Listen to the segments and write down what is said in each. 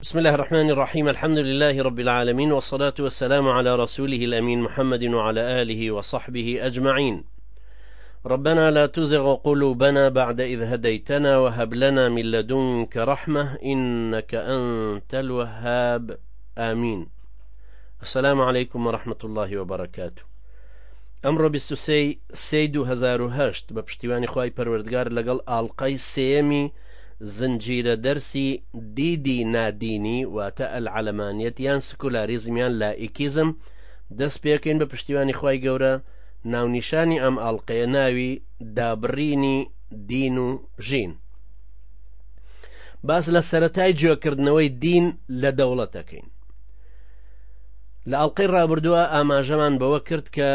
بسم الله الرحمن الرحيم الحمد لله رب العالمين والصلاة والسلام على رسوله الأمين محمد وعلى آله وصحبه أجمعين ربنا لا تزغ قلوبنا بعد إذ هديتنا وهب لنا من لدنك رحمة إنك أنت الوهاب آمين السلام عليكم ورحمة الله وبركاته ئەمڕۆ 23 2010 هشت ببشتواني خی پروردگار لقل ألقاي سيمي زنجیرە دەرسی دیدی نادینی واتە ئەلعەلەمانیەت یان سکولاریزم یان لائیکیزم دەست پێکەین بە پشتیوانی خوای گەورە ناونیشانی ئەم ئاڵلقەیە ناوی دابڕینی دین و ژین باس لە سەتای جوێکردنەوەی دین لە دەوڵەتەکەین لە ئەڵلقەی ڕابردووە ئاماژەمان بەوە کرد کە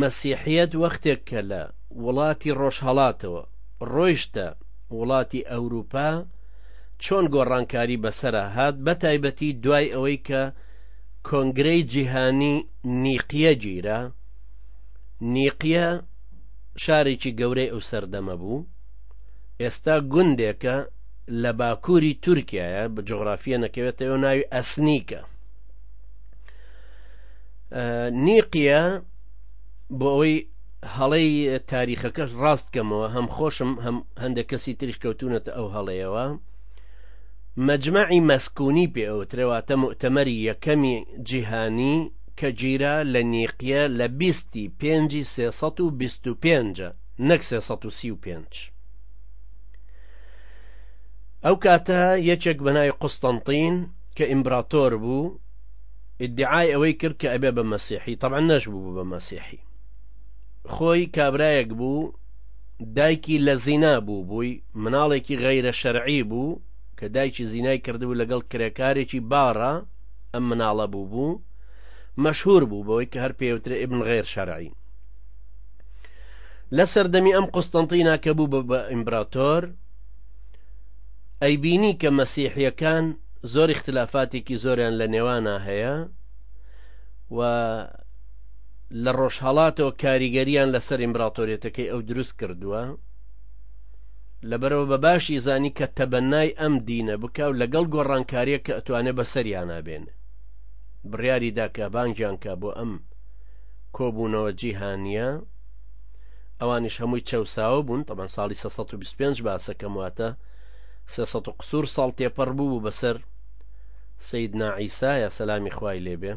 مەسیحیت وەختێک کە لە وڵاتی ڕۆژهڵاتەوە ڕۆیشتە وڵاتی ئەوروپا چۆن گۆڕانکاری بەسەرا هات بەتایبەتی دوای ئەوەی کە کۆنگرەی جیهانی نیقیە گیرا نیقیە شارێکی گەورەی ئەو سەردەمە بوو ئێستا گوندێکە لە باکووری تورکایە بە جغرافیە نەکەوێتەوە ناوی ئەسنیکە نیقیە بۆ ئەوەی هەڵەی تاریخەکەش ڕاست کەمەوە هەم خۆشم هەم هەندێک کەسی تریش کەوتونەتە ئەو هەڵەیەوە مەجمعی مەسکوونی پێ ئەوترەواتە مؤتەمەری یەکەمی جیهانی کە گیرا لە نیقیە لە بیستی پێنجی سێسەد و بیست و پێنجە نەک سێسەد و سی و پێنج ئەو کاتە یەکێک بەناوی قوستنتین کە ئیمبراتۆر بوو ئیدعای ئەوەی کرد کە ئەبێ بە مەسیحی طبعا نەش بوو بە مەسیحی خۆی کابرایەک بوو دایکی لە زینا بوو بووی مناڵێکی غەیرە شەرعی بوو کە دایکی زینای کردبوو لەگەڵ کرێکارێکی باڕە ئەم مناڵە بوو بوو مەشهور بوو بەوەی کە هەر پێوترە ئبن غێر شەرعی لە سەردەمی ئەم قوستنتینا کە بوو بە ئیمبراتۆر ئەیبینی کە مەسیحیەکان زۆر اختلافاتێکی زۆریان لە نێوانە هەیە و لە ڕۆژهڵاتەوە کاریگەریان لەسەر ئیمبراتۆریەتەکەی ئەو دروست کردووە لەبەرەوە بە باشی زانی کە تەبەنای ئەم دینە بکە و لەگەڵ گۆڕانکاریە کە ئەتوانێت بەسەریانابێن بڕیاری داکە بانگیانکە بۆ ئەم کۆبوونەوە جیهانیە ئەوانیش هەمووی چەوساوە بوون تەبەن ساڵی 325 باسەکەم واتە سێسە و قسوور ساڵ تێپەڕ بوو بوو بەسەر سید ناعیسایە سەلامی خوای لێبێ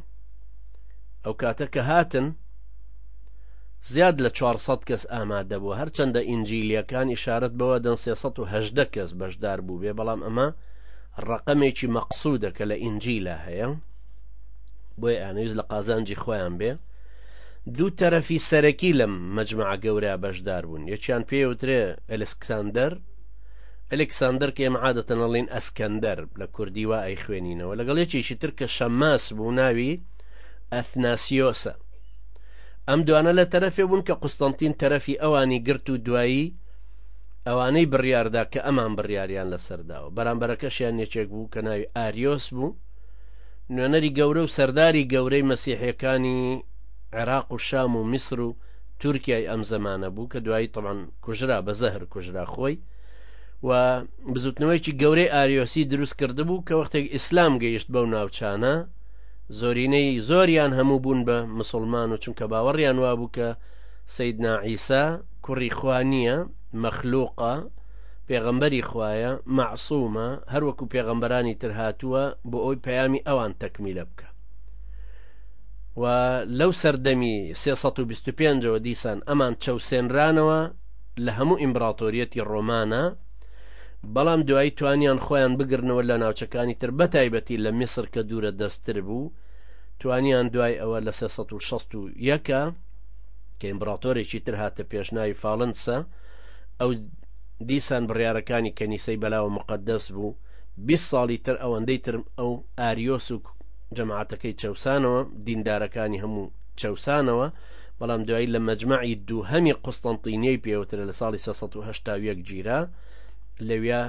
ئەو کاتە کە هاتن زیاد لە 400 کەس ئامادە بوو هەرچەندە ئینجیلیەکان ئشارەت بەوە دەن 310 کەس بەشدار بوو بێ بەڵام ئەمە ڕقەمێکی مەقصودە کە لە ئینجیلا هەیە بۆیە ئەنویست لە قازانجی خۆیان بێ دوو تەرەفی سەرەکی لەم مەجمع گەورە بەشدار بوون یەکیان پێوترێ ئەلسکساندەر ئەلکساندەر کە ئێمە عادەتەنەڵین ئەسکەندەر لە کوردی وا ئەی خوێنینەوە لەگەڵ یەکێکی تر کە شەماس بوو ناوی ئەثناسیۆسە ئەم دوانە لە تەرەفێ بوون کە قوستنتین تەرەفی ئەوانی گرت و دوایی ئەوانەی بڕیاردا کە ئەمان بڕیاریان لەسەرداوە بەرامبەرەکەشیان یەکێک بوو کە ناوی ئاریۆس بوو نوێنەری گەورە و سەرداری گەورەی مەسیحیەکانی عێراق و شام و میسر و تورکای ئەم زەمانە بوو کە دوایی تەمان کوژرا بە زەهر کوژرا خۆی و بزوتنەوەیکی گەورەی ئاریۆسی دروست کرده بوو کە وەختێک ئیسلام گەیشت بەو ناوچانە زۆرینەی زۆریان هەموو بوون بە مسلمان و چونکە باوەڕیان وابوو کە سیدنا عیسا کوڕی خوانیە مەخلوقە پێغەمبەری خوایە، مەعسومە، هەر وەکو پێغەمبەرانی تر هاتووە بۆ ئەوەی پەیامی ئەوان تەکمیلە بکا. و لەو سەردەمی سێ سەد و بیست و پێنجەوە دیسان ئەمان چەوسێنرانەوە لە هەموو ئیمبراتۆریەتی ڕۆمانا، بەڵام دوایی توانیان خۆیان بگرنەوە لە ناوچەکانی تر بە تایبەتی لە میسر کە دوورە دەستتر بوو، توانیان دوای ئەوە لە سێ سەد و شەست و یەکە کە ئیمبراتۆرێکی تر هاتە پێش ناوی فالنسە، ئەو دیسان بڕیارەکانی کەنیسەی بەلاوە مقدس بوو بیست ساڵی تر ئەوەندەی تر ئەو ئاریۆس و جەماعەتەکەی چەوسانەوە دیندارەکانی هەموو چەوسانەوە بەڵام دوایی لە مەجمعی دووهەمی قوستنتینیەی پێوترە لە ساڵی 1970 گیرا لەویا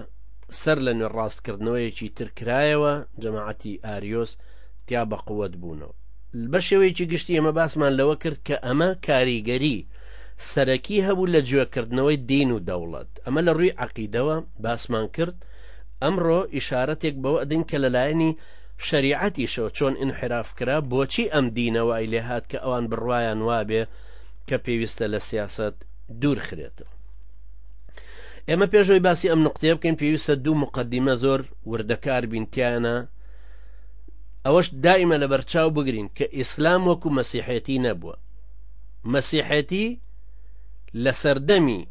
سەر لە نوێ ڕاستکردنەوەیەکی ترکرایەوە جەماعەتی ئاریۆس تیا بە قوت بوونەوە بە شێوەیەکی گشتی ئەمە باسمان لەوە کرد کە ئەمە کاریگەری سەرەکی هەبوو لە جوێکردنەوەی دین و دەوڵەت، ئەمە لە ڕووی عەقیدەوە باسمان کرد، ئەمڕۆ ئیشارەتێک بەوە ئەدەین کە لە لایەنی شەریعەتیشەوە چۆن ئینحیراف کرا، بۆچی ئەم دینە وای لێ هات کە ئەوان بڕوایان وابێ کە پێویستە لە سیاسەت دوور خرێتەوە. ئێمە پێش ئەوەی باسی ئەم نوقتەیە بکەین پێویستە دوو مقدمە زۆر وردەکار بین تیانە ئەوەش دائیمە لە بەرچاو بگرین کە ئیسلام وەکو مەسیحێتی نەبووە مەسیحێتی لە سەردەمی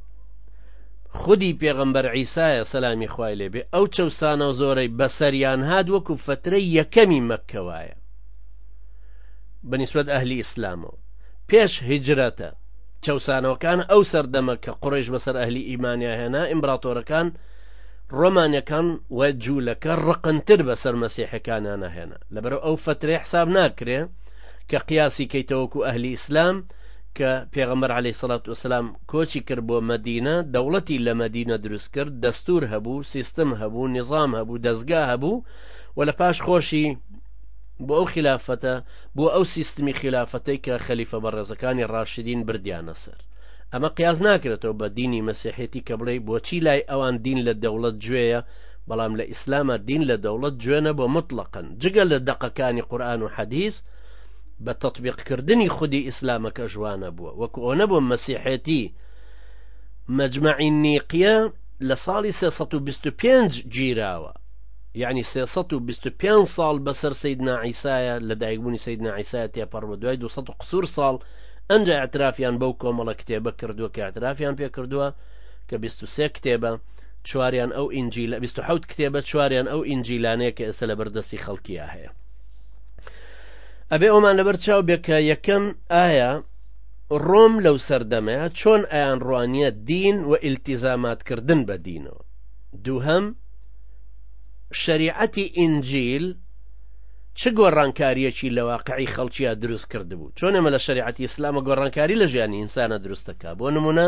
خودی پێغەمبەر عیسایە سەلامی خوای لێبێ ئەو چەوسانە و زۆرەی بەسەریان هاات وەکو فترەی یەکەمی مەکەوایە بەنیسبەت ئەهلی ئیسلامەوە پێش هجرەتە چەسانەوەکان ئەو سەردەمە کە قڕێژ بەسەر ئەهلی ئیمانیا هێنا ئیمبراتۆرەکان ڕۆمانەکان و جوولەکە ڕقنتر بەسەر مەسیحەکانیانە هێنا لەبەر ئەو فترێ حساب ناکرێ کە قیاسی کەیتە وەکو ئەهلی ئیسلام کە پێغەمبەر علی سەلات وسلام کۆچی کرد بۆ مەدینە دەوڵەتی لە مەدینە دروست کرد دەستور هەبوو سیستم هەبوو نظام هەبوو دەستگا هەبوو و لە پاش خۆشی بۆ ئەو خلافەتە بۆ ئەو سیستمی خلافەتەی کە خەلیفە بە ڕێزەکانی ڕاشدین بردیانە سەر ئەمە قیاز ناکرێتەوە بە دینی مەسیحێتی کە بڵێ بۆچی لای ئەوان دین لە دەوڵەت گوێیە بەڵام لە ئیسلامە دین لە دەوڵەت جوێنە بۆ مطلقن جگە لە دەقەکانی قورآن و حەدیث بە تطبیقکردنی خودی ئیسلامەکە ژوانە بووە وەکو ئەوە نەبوو مەسیحێتی مەجمعی نیقیە لە ساڵی 325 گیراوە یعنی 325 ساڵ بەسەر سید ناعیسایە لە دایکبوونی سید ناعیسایە تێپەڕ بە دوای 200 قسوور ساڵ ئەنج اعترافیان بەو کۆمەڵە کتێبە کردووە کە اعترافیان پێ کردووە کە 23 کتێبە چواریان ئەو ئینجیلە بیست و حەوت کتێبە چواریان ئەو ئینجیلانەیە کە ئێستا لەبەر دەستی خەڵکیە هەیە ئەبێ ئەومان لەبەر چاو بێ کە یەکەم ئایا ڕۆم لەو سەردەمەیە چۆن ئەیان ڕوانیە دین و ئیلتیزاماتکردن بە دینەوە دووهم شریعەتی ئینجیل چ گۆڕانکاریەکی لە واقعی خەڵکییا دروست کردبوو چۆن ئەمە لە شریعەتی ئسلامە گۆڕانکاری لە ژیانی ئینسانە دروستەکە بۆ نمونە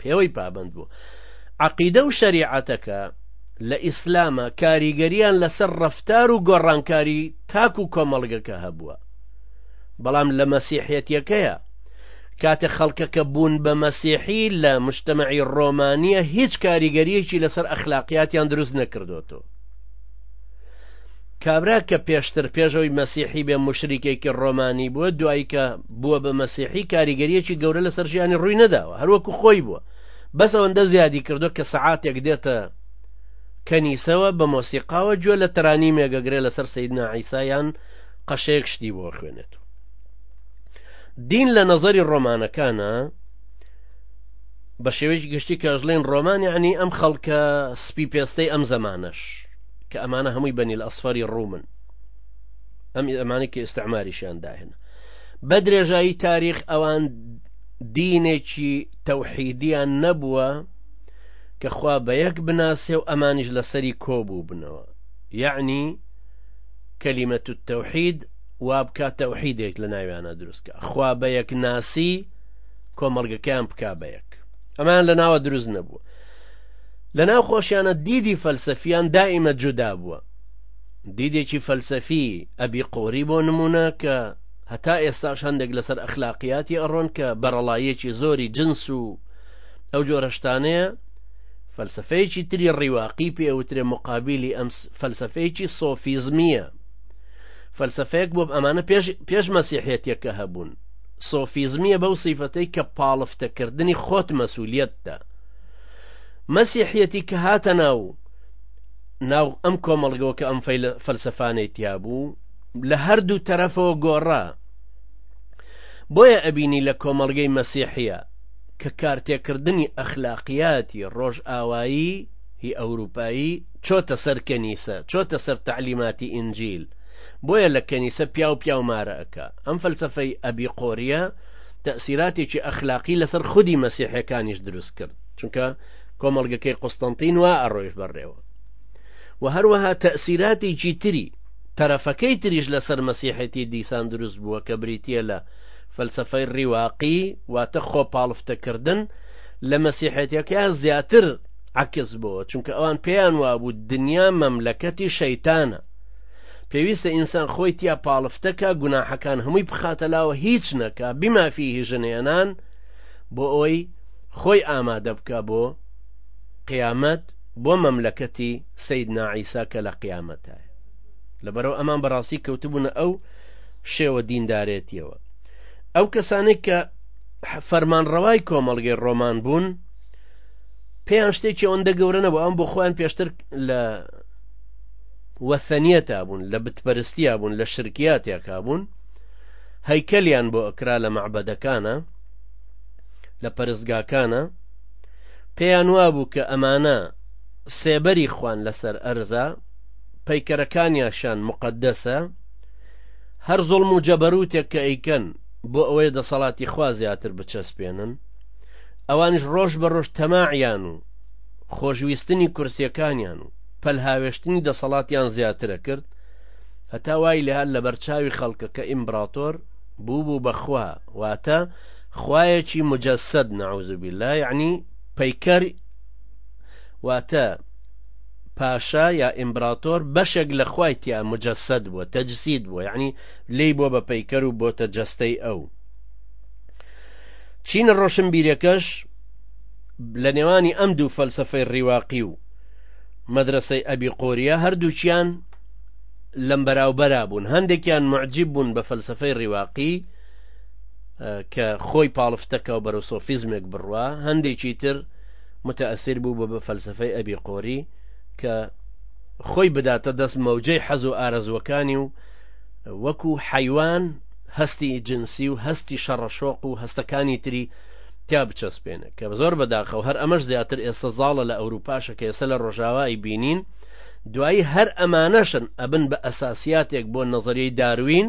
پێوەی پابەند بوو عەقیدە و شەریعەتەکە لە ئیسلامە کاریگەریان لەسەر ڕەفتار و گۆڕانکاری تاک و کۆمەڵگەکە هەبووە بەڵام لە مەسیحەتەکەیە کاتە خەڵکەکە بوون بە مەسیحی لە مشتمەعی ڕۆمانیە هیچ کاریگەریەکی لەسەر ئەخلاقیاتیان دروست نەکردوەوە کابرا کە پێشتر پێش ئەوەی مەسیحی بێ موشریکێکی ڕۆمانی بووە دوایی کە بووە بە مەسیحی کاریگەریەکی گەورە لەسەر ژیانی ڕووی نەداوە هەروەکو خۆی بووە بەس ئەوەندە زیادی کردو کە سەعاتێک دێتە کەنیسەوە بە مۆسیقاوە گوێ لە تەرانی مێگەگرێ لەسەر سیدنا عیسایان قەشەیەک شتی بۆ خوێنێت دین لە نەزەری ڕۆمانەکانە بە شێوەیەکی گشتی کەژڵێن ڕۆمانی عنی ئەم خەڵکە سپی پێستەی ئەم زەمانەش کە ئەمانە هەمووی بەنیل ئەسفەری ڕوومن ئەم ئەمانی کە ئێستعماریشیان داهێنا بە درێژایی تاریخ ئەوان دینێکی تەوحیدیان نەبووە کە خوا بە یەک بناسێ و ئەمانیش لەسەری کۆبوو بنەوە یعنی کەلیمەت و تەوحید وابکە تەوحیدێک لە ناویانە دروستکە خوا بە یەک ناسی کۆمەلگەکەیان بک بە یەک ئەمان لە ناوە دروست نەبووە لە ناو خۆشیانە دیدی فەلسەفیان دائیمە جودا بووە دیدێکی فەلسەفی ئەبی قۆری بۆ نمونە کە هەتا ئێستاش هەندێک لەسەر ئەخلاقیاتی ئەڕۆن کە بەرەڵاییەکی زۆری جنس و ئەو جۆرەشتانەیە فەلسفەیەکی تری ڕیواقی پێوترێ مقابلی ئەم فەلسفەیەکی سۆفیزمیە فەلسفەیەک بۆ ئەمانە پێش پێش مەسیحێتێکە هەبوون سۆفیزمیە بەو سیفەتەی کە پاڵفتەکردنی خۆت مەسوولیتدا مەسیحیەتی کە هاتە ناو ناو ئەم کۆمەڵگەوە کە ئەم فەلسەفانەی تیا بوو لە هەردوو تەرەفەوە گۆڕا بۆیە ئەبینی لە کۆمەڵگەی مەسیحە کە کارتێکردنی ئەخلاقیاتی ڕۆژئاوایی هی ئەوروپایی چۆتە سەر کەنیسە چۆتە سەر تعلیماتی ئینجیل بۆیە لە کەنیسە پیاو پیاو مارە ئەکا ئەم فەلسفەی ئەبی قۆریە تەئسیراتێکی ئەخلاقی لەسەر خودی مەسیحەکانیش دروست کرد چونکە کۆمەڵگەکەی قوستنتین وا ئەڕۆیش بەڕێوە و هەروەها تەئسیراتێکی تری تەرەفەکەی تریش لەسەر مەسیحەتی دیسان دروست بووە کە بریتە لە فەلسفەی ڕیواقی واتە خۆپاڵفتەکردن لە مەسیحەتەکە زیاتر عکس بووە چونکە ئەوان پێیان وابوو دنیا مەملەکەتی شەیتانە پێویستە ئینسان خۆی تیا پاڵفتەکە گوناحەکان هەمووی بخاتە لاوە هیچ نەکە بیمافیهی ژنێنان بۆ ئەوی خۆی ئامادە بکە بۆ قیامەت بۆ مەملەکەتی سید ناعیسا کە لە قیامەتە لەبەرەوە ئەمان بەڕاستی کەوتبوونە ئەو شێوە دیندارێتیەوە ئەو کەسانێک کە فەرمانڕەوای کۆمەڵگەی ڕۆمان بوون پێیان شتێکی ئەوەندە گەورە نەبوو ئەم بۆ خۆیان پێشتر لە وەثەنیەتا بوون لە بتپەرستیا بوون لە شرکیاتێکا بوون هەیکەلیان بۆ ئەکرا لە مەعبەدەکانە لە پەرستگاکانە پێیان وابوو کە ئەمانە سێبەری خوان لەسەر ئەرزە پەیکەرەکانیاشان مقدەسە هەر زۆڵم و جەبەروتێک کە ئەیکەن بۆ ئەوەی دەسەڵاتی خوا زیاتر بچەسپێنن ئەوانش ڕۆژ بە ڕۆژ تەماعیان و خۆشویستنی کورسیەکانیان و پەلهاوێشتنی دەسەڵاتیان زیاترە کرد هەتا وای لێهات لەبەر چاوی خەڵکەکە ئیمبراتۆر بووبوو بە خوا واتە خوایەکی مجەسەد نعوذ بالله یعنی پەیکەر واتە پاشا یا ئیمبراتۆر بەشێک لە خوای تیا مجەسەد بووە تەجسید بووە یعنی لی بۆ بە پەیکەر و بۆتە جەستەی ئەو چینە ڕۆشنبیرەکەش لە نێوانی ئەم دوو فەلسفەی ڕیواقی و مەدرەسەی ئەبی قۆریە هەردووکیان لەم بەراوبەرا بوون هەندێکیان معجیب بوون بە فەلسفەی ڕیواقی کە خۆی پاڵفتەکە و بەرە سۆفیزمێک بڕوا هەندێکی تر متەئسیر بوو بە بە فەلسفەی ئەبی قۆری کە خۆی بداتە دەست مەوجەی حەز و ئارەزوەکانی و وەکو حیوان هەستی جنسی و هەستی شەڕەشۆق و هەستەکانی تری تیا بچەسپێنێ کە زۆر بەداخەوە هەر ئەمەش زیاتر ئێستا زاڵە لە ئەوروپاشە کە ئێستا لە ڕۆژاوا ئەیبینین دوایی هەر ئەمانەشن ئەبن بە ئەساسیاتێک بۆ نەزەریەی داروین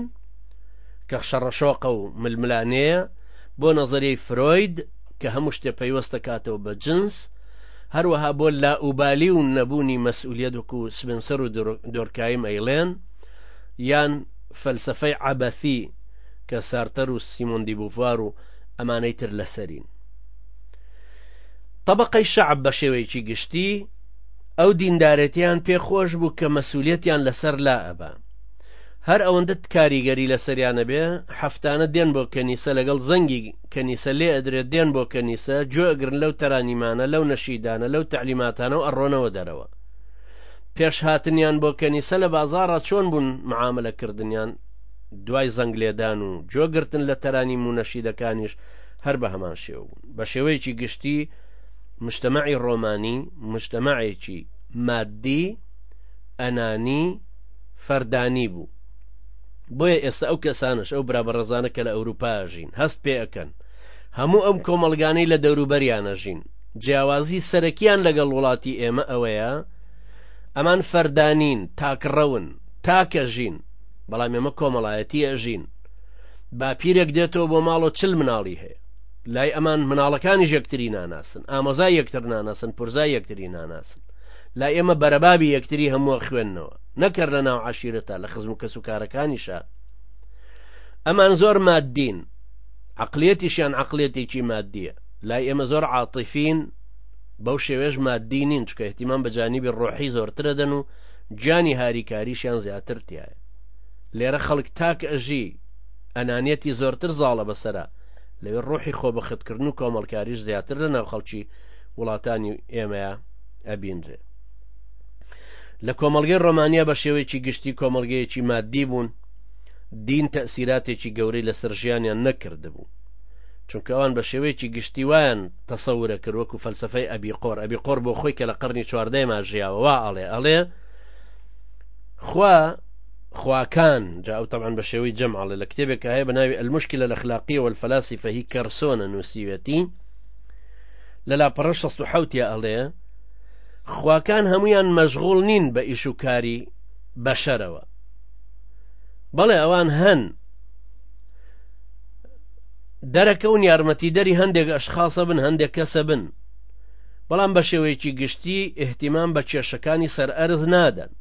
کە شەڕەشۆقە و ململانەیە بۆ نەزەریەی فرۆید کە هەموو شتێ پەیوەستە کاتەوە بە جنس هەروەها بۆ لاوبالی و نەبوونی مەسئولیت وکو سبنسەر و دۆرکایم ئەیڵێن یان فەلسفەی عبثی کە سارتەر و سیمۆندی بوفار و ئەمانەی تر لەسەرین. طبقەی شعب بە شێوەیەکی گشتی ئەو دیندارێتیان پێخۆش بوو کە مەسوولەتیان لەسەر لا ئەبا هەر ئەوەندە کاریگەری لەسەریانە بێ هەفتانە دێن بۆ کەنیسە لەگەڵ زەنگی کەنیسە لێ ئەدرێت دێن بۆ کەنیسە گوێگرن لەو تەرانیمانە لەو نەشیدانە لەو تعلیماتانە و ئەڕۆنەوە دەرەوە پێش هاتنیان بۆ کەنیسە لە بازارە چۆن بوون معاملەکردنیان دوای زەنگ لێدان و گوێ گرتن لە تەرانی مونەشیدەکانیش هەر بە هەمان شێوە بوون بە شێوەیەکی گشتی مشتەمەعی ڕۆمانی مشتەمەعێکی مادی ئەنانی فەردانی بوو بۆیە ئێستا ئەو کەسانش ئەو برابەڕێزانە کە لە ئەوروپا ژین هەست پێ ئەەکەن هەموو ئەم کۆمەلگانەی لە دەوروبەریانە ژین جیاوازی سەرەکیان لەگەڵ وڵاتی ئێمە ئەوەیە ئەمان فەردانین تاکڕەون تاکە ژین بەڵام ئێمە کۆمەڵایەتی ئەژین باپیرێک دێتەوە بۆ ماڵۆ چل مناڵی هەیە لای ئەمان مناڵەکانی ژێکتری ناناسن ئامۆزای یەکتر ناناسن پرزای یەکتری ناناسن لا ئێمە بەرەبابی یەکتری هەمووە خوێندنەوە نەکەر لە ناو عشیرەتە لە خزم و کەس و کارەکانیشە ئەمان زۆر مادین عقلێتیشیان عقلێتێکی مادیە لای ئێمە زۆر عاتیفین بەو شێوێژ مادینین چکە احتیمان بە جانیبی ڕۆحی زۆرترە دەن و گیانی هاریکاریشیان زیاتر تیایە لێرە خەڵک تاک ئەژی ئەنانیەتی زۆرتر زاڵە بەسەرا لەوێ ڕۆحی خۆبەختکردن و کۆمەڵکاریش زیاتر لە ناو خەڵکی وڵاتانی ئێمەیە ئەبینرێ لە کۆمەڵگەی ڕۆمانیا بە شێوەیەکی گشتی کۆمەڵگەیەکی مادی بوون دین تەسیراتێکی گەورەی لەسەر ژیانیان نەکردبوو چونکە ئەوان بە شێوەیەکی گشتی وایان تەسەورە کرد وەکو فەلسفەی ئەبی قۆر ئەبی قۆر بۆ خۆی کە لە قەرنی چواردەی ما ژیاوە وا ئەڵێ ئەڵێ خوا خواکان جا ئەو تەبان بە شێوەی جەماڵێ لە کتێبێکە هەیە بە ناوی ئەلمشکی لە لەخلاقی و فەلاسی فەهی کەرسۆنە نووسیوێتی لە لاپەڕ 16 ئەڵێ خواکان هەمویان مەشغول نین بە ئیش و کاری بەشەرەوە بەڵێ ئەوان هەن دەرەکەون یارمەتیدەری هەندێک ئەشخاصە بن هەندێک کەسە بن بەڵام بە شێوەیەکی گشتی احتیمام بە کێشەکانی سەر ئەرز نادەن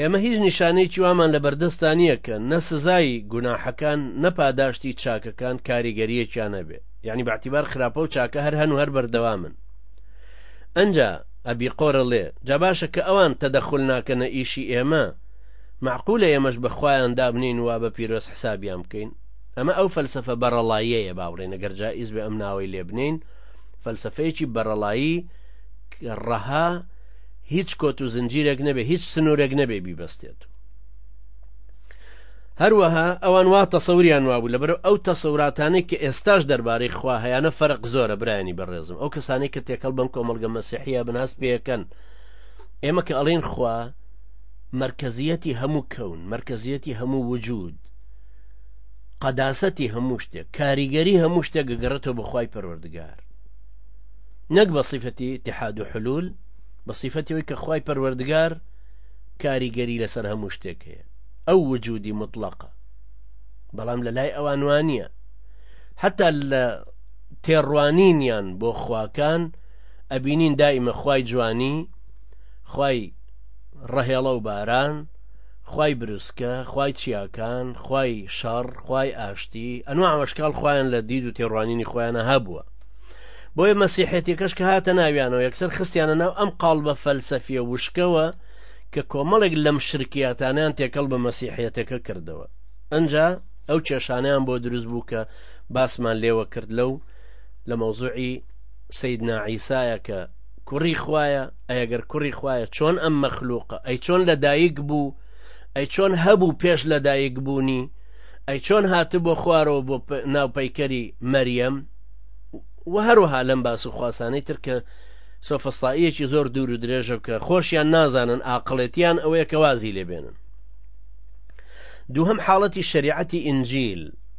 ئێمە هیچ نیشانەیەکی وامان لە بەردەستانیە کە نە سزایی گوناحەکان نەپاداشتی چاکەکان کاریگەریەکیان نەبێ یعنی باعتیبار خراپە و چاکە هەر هەن و هەر بەردەوا من ئەجا ئەبی قۆرە لێ جا باشە کە ئەوان تەدەخل ناکەنە ئیشی ئێمە مەعقولە ئێمەش بە خوایان دابنێین و بە پیرۆز حسابیان بکەین؟ ئەمە ئەو فەلسەفە بەرەڵاییەیە با بڵێین ئەگەر جائیز بێ ئەم ناوەی لێ بنێین، فەلسەفەیەکی بەرەڵایی کە ڕەها هیچ کۆت و زنجیرێک نەبێ هیچ سنوورێک نەبێ بیبەستێت و هەروەها ئەوان وا تەسەوریان وابوو لەبەر ئەو تەسەوراتانێک کە ئێستاش دەربارەی خوا هەیەە فەرق زۆرە برایانی بەڕێزم ئەو کەسانی کە تێکەڵ بەم کۆمەلگە مەسیحە بناس پێەکەن ئێمە کە ئەڵین خوا مەرکەزیەتی هەموو کەون مەرکەزیەتی هەموو وجود قەداسەتی هەموو شتێک کاریگەری هەموو شتێک گەگەڕێتەوە بەخوای پەروەردگار نەک بە سیفەتی تحاد و حلول بە سیفەتەوەی کە خی پەروەردگار کاریگەری لەسەر هەموو شتێک هەیە ئەو وجودی مطلقە بەڵام لە لای ئەوانوانە حتا لە تێڕوانینیان بۆ خواکان ئەبینین دائیمە خی جوانی خی ڕەهێڵە و باران، خوای بروسکە، خوای چیاکان، خوای شەڕ، خوای ئاشتی، ئەنواع وەشکال خوایان لە دید و تێڕوانینی خۆیانە هەبووە. بۆیە مەسیحێتیەکەش کە هاتە ناویانەوە یەکسەر خستیانە ناو ئەم قاڵبە فەلسەفیە وشکەوە کە کۆمەڵێک لەم شرکیاتانیان تێکەڵ بە مەسیحەتەکە کردەوە ئەجا ئەو کێشانیان بۆ دروست بوو کە باسمان لێوە کرد لەو لە مەوزوعی سیدنا عیسایە کە کوڕی خوایە ئەگەر کوڕی خوایە چۆن ئەم مەخلوقە ئەی چۆن لەدایک بوو ئەی چۆن هەبوو پێش لەدایک بوونی ئەی چۆن هاتە بۆ خوارەوە بۆ ناو پەیکەری مەریەم و هەروەها لەم باس و خواسانەی تر کە سۆفستاییەکی زۆر دوور و درێژە بکە خۆشیان نازانن ئاقلێتیان ئەوەیە کە وازی لێبێنن دووهم حاڵەتی شریعەتی ئنجیل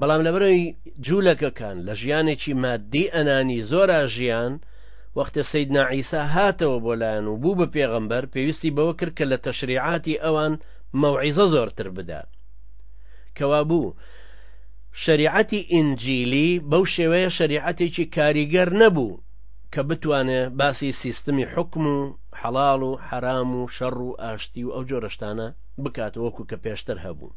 بەڵام لەبەرەوەی جوولەکەکان لە ژیانێکی مادی ئەنانی زۆرا ژیان وەختە سید ناعیسا هاتەوە بۆ لایەن و بوو بە پێغەمبەر پێویستی بەوە کرد کە لە تەشریعاتی ئەوان مەوعیزە زۆرتر بدا کەوابوو شریعەتی ئینجیلی بەو شێوەیە شریعەتێکی کاریگەر نەبوو کە بتوانێ باسی سیستمی حکم و حەڵاڵ و حەرام و شەڕ و ئاشتی و ئەو جۆرەشتانە بکات وەکو کە پێشتر هەبوو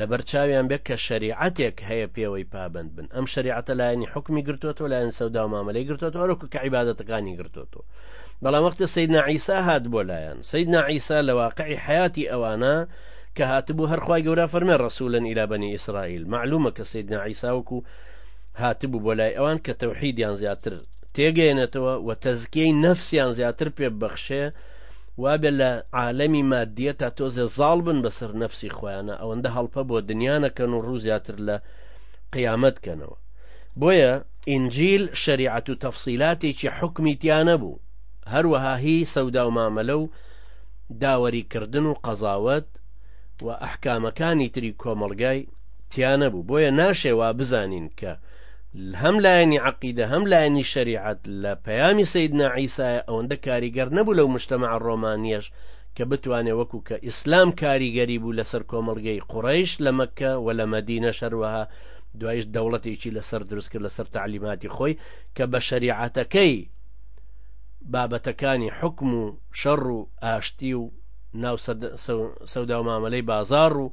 لەبەر چاویان بێ کە شەریعەتێک هەیە پێوەی پابەند بن ئەم شەریعەتە لایەنی حکومی گرتوەوە لایەن سەودا و مامەلەی گرتوەوە ئەرۆکو کە عیبادەتەکانی گرتوەوە بەڵام وەختە سیدنا عیسا هات بۆ لایەن سیدنا عیسا لە واقعی حیاتی ئەوانە کە هاتبوو هەرخوای گەورە فەرمێ ڕسوولەن ئیلا بەنی ئیسرائیل معلومە کە سیدنا عیسا وەکو هاتبوو بۆ لای ئەوان کە تەوحیدیان زیاتر تێگەێنێتەوە و تەزکیەی نەفسیان زیاتر پێ ببەخشێ وابێ لە عالەمی مادیە تا تۆزێ زاڵ بن بەسەر نەفسی خۆیانە ئەوەندە هەڵپە بۆ دنیانەکەن و ڕوو زیاتر لە قیامەت کەنەوە بۆیە ئینجیل شریعەت و تەفسیلاتێکی حکمی تیانە بوو هەروەها هی سەودا و مامەلە و داوەریکردن و قەزاوت و ئەحکامەکانی تری کۆمەڵگای تیانە بوو بۆیە ناشێوا بزانین کە هەم لایەنی عقیدە هەم لایەنی شریعەت لە پەیامی سیدنا عیسایە ئەوەندە کاریگەر نەبوو لەو مشتەمە ڕۆمانیەش کە بتوانێ وەکو کە ئیسلام کاریگەری بوو لەسەر کۆمەڵگەی قڕیش لە مەکە و لە مەدینە شەروەها دوایش دەوڵەتێکی لەسەر دروست کرد لەسەر تعلیماتی خۆی کە بە شریعەتەکەی بابەتەکانی حکم و شەڕ و ئاشتی و ناو سەودا و مامەلەی بازار و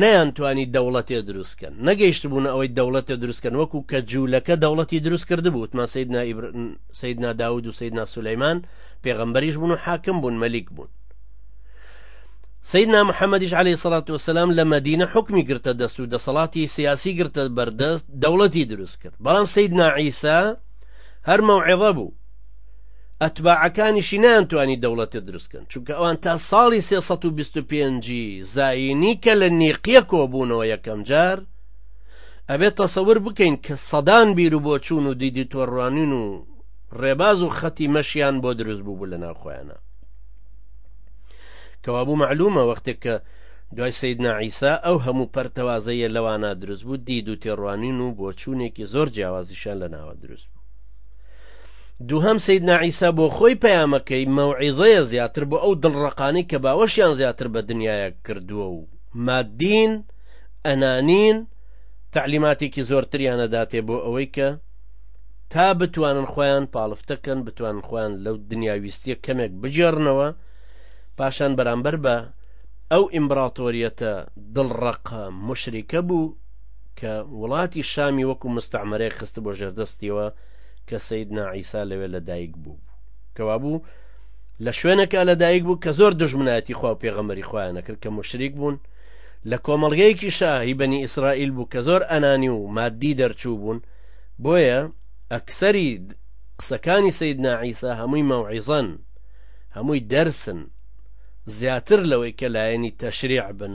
نەیانتوانی دەوڵەتێ دروستکەن نەگەیشتبوون ئەوەی دەوڵەتێ دروستکەن وەکو کە جوولەکە دەوڵەتی دروست کرد بوو وتمان سیدنا سیدنا داود و سیدنا سولەیمان پێغەمبەریش بوون و حاکم بوون مەلیک بوون سیدنا محەممەدیش عليه سڵات وسلام لە مدینە حکمی گرتە دەست و دەسەڵاتی سیاسی گرتە بەردەست دەوڵەتی دروست کرد بەڵام سیدنا عیسا هەر مەوعێڵە بوو ئەتباعەکانیشی نەیانتوانی دەوڵەتێ دروستکەن چونکە ئەوان تا ساڵی 325 زایینی کە لە نیقیە کۆبوونەوە یەکەم جار ئەبێت تەسەور بکەین کە سەدان بیر و بۆچوون و دیدی تۆڕوانین و ڕێباز و خەتی مەشیان بۆ دروست بوو بوو لە ناوخۆیانە کەوابوو معلومە وەختێک کە دوای سید نعیسا ئەو هەموو پەرتەوازەیە لەوانە دروست بوو دید و تێڕوانین و بۆچوونێکی زۆر جیاوازیشان لە ناوە دروست بوو دووهەم سیدنا عیسا بۆ خۆی پەیامەکەی مەوعیزەیە زیاتر بۆ ئەو دڵڕەقانەی کە باوەشیان زیاتر بە دنیایە کردووە و مادین ئەنانین تعلیماتێکی زۆرتریانە داتێ بۆ ئەوەی کە تا بتوانن خۆیان پاڵفتەکەن بتوانن خۆیان لەو دنیاویستیە کەمێک بگێڕنەوە پاشان بەرامبەر بە ئەو ئیمبراتۆریەتە دڵڕەقە مشریکە بوو کە وڵاتی شامی وەکو مستعمرەیەک خستبووە ژێر دەستیەوە کە سەیدنا عیسا لەوێ لەدایک بوو بوو کەوابوو لە شوێنەکە لەدایک بوو کە زۆر دژمنایەتی خوا و پێغەمەری خۆیانە کرد کە مشریک بوون لە کۆمەڵگەیەکی شاهی بەنی ئیسرائیل بوو کە زۆر ئەنانی و مادی دەرچوو بوون بۆیە ئەکسەری قسەکانی سید ناعیسا هەمووی مەوعیزەن هەمووی دەرسن زیاتر لەوەی کە لایەنی تەشریع بن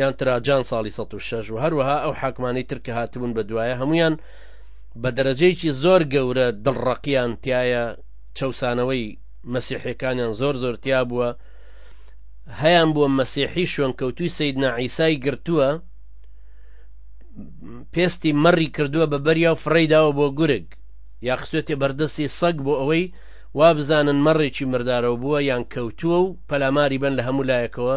یان تراجان ساڵی سەد و شەش و هەروەها ئەو حاکمانەی تر کە هاتبوون بە دوایە هەمویان بە دەرەجەیەکی زۆر گەورە دڵڕەقیان تایە چەوسانەوەی مەسیحەکانیان زۆر زۆر تیا بووە هەیان بووە مەسیحی شوێنکەوتوی سید نعیسای گرتووە پێستی مەڕی کردووە بە بەریا و فڕیداوە بۆ گورگ یا خسوێتێ بەردەستی سەگ بۆ ئەوەی وا بزانن مەڕێکی مردارەوە بووە یان کەوتووە و پەلاماری بن لە هەموو لایەکەوە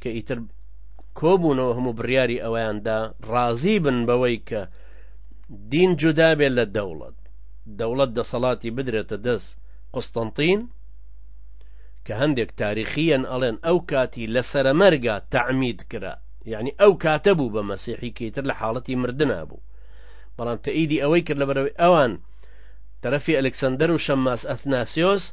کە ئیتر کۆبوونەوە هەموو بڕیاری ئەوەیاندا ڕازی بن بەوەی کە دین جودابێ لە دەوڵەت دەوڵەت دەسەڵاتی بدرێتە دەست قوستنتین کە هەندێک تاریخیەن ئەڵێن ئەو کاتی لە سەرەمەرگا تەعمید کرا یعنی ئەو کاتە بوو بە مەسیحی کەیتر لە حاڵەتی مردنا بوو بەڵام تەئیدی ئەوەی کرد لە بەرەوەی ئەوان تەرەفی ئەلکسندەر و شەماس ئەثناسیۆس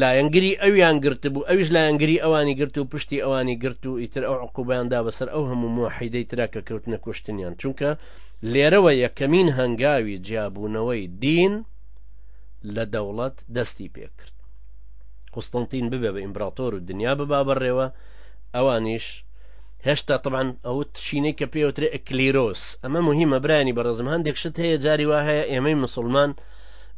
لایەنگری ئەویان گرتبوو ئەویش لایەنگری ئەوانی گرت و پشتی ئەوانی گرت و ئیتر ئەو عقوبیان دا بەسەر ئەو هەموو موحیدەی ترا کە کەوتنە کوشتنیان چونکە لێرەوە یەکەمین هەنگاوی جیابوونەوەی دین لە دەوڵەت دەستی پێکرد قوستنتین ببێ بە ئیمبراتۆر و دنیا ببا بەڕێوە ئەوانیش هێشتا طبعاان ئەو تشینەی کە پێوترێ ئەکلیرۆس ئەمە مهمە برانی بەڕێزم هەندێک شت هەیە جاری وا هەیە ئێمەی مسلمان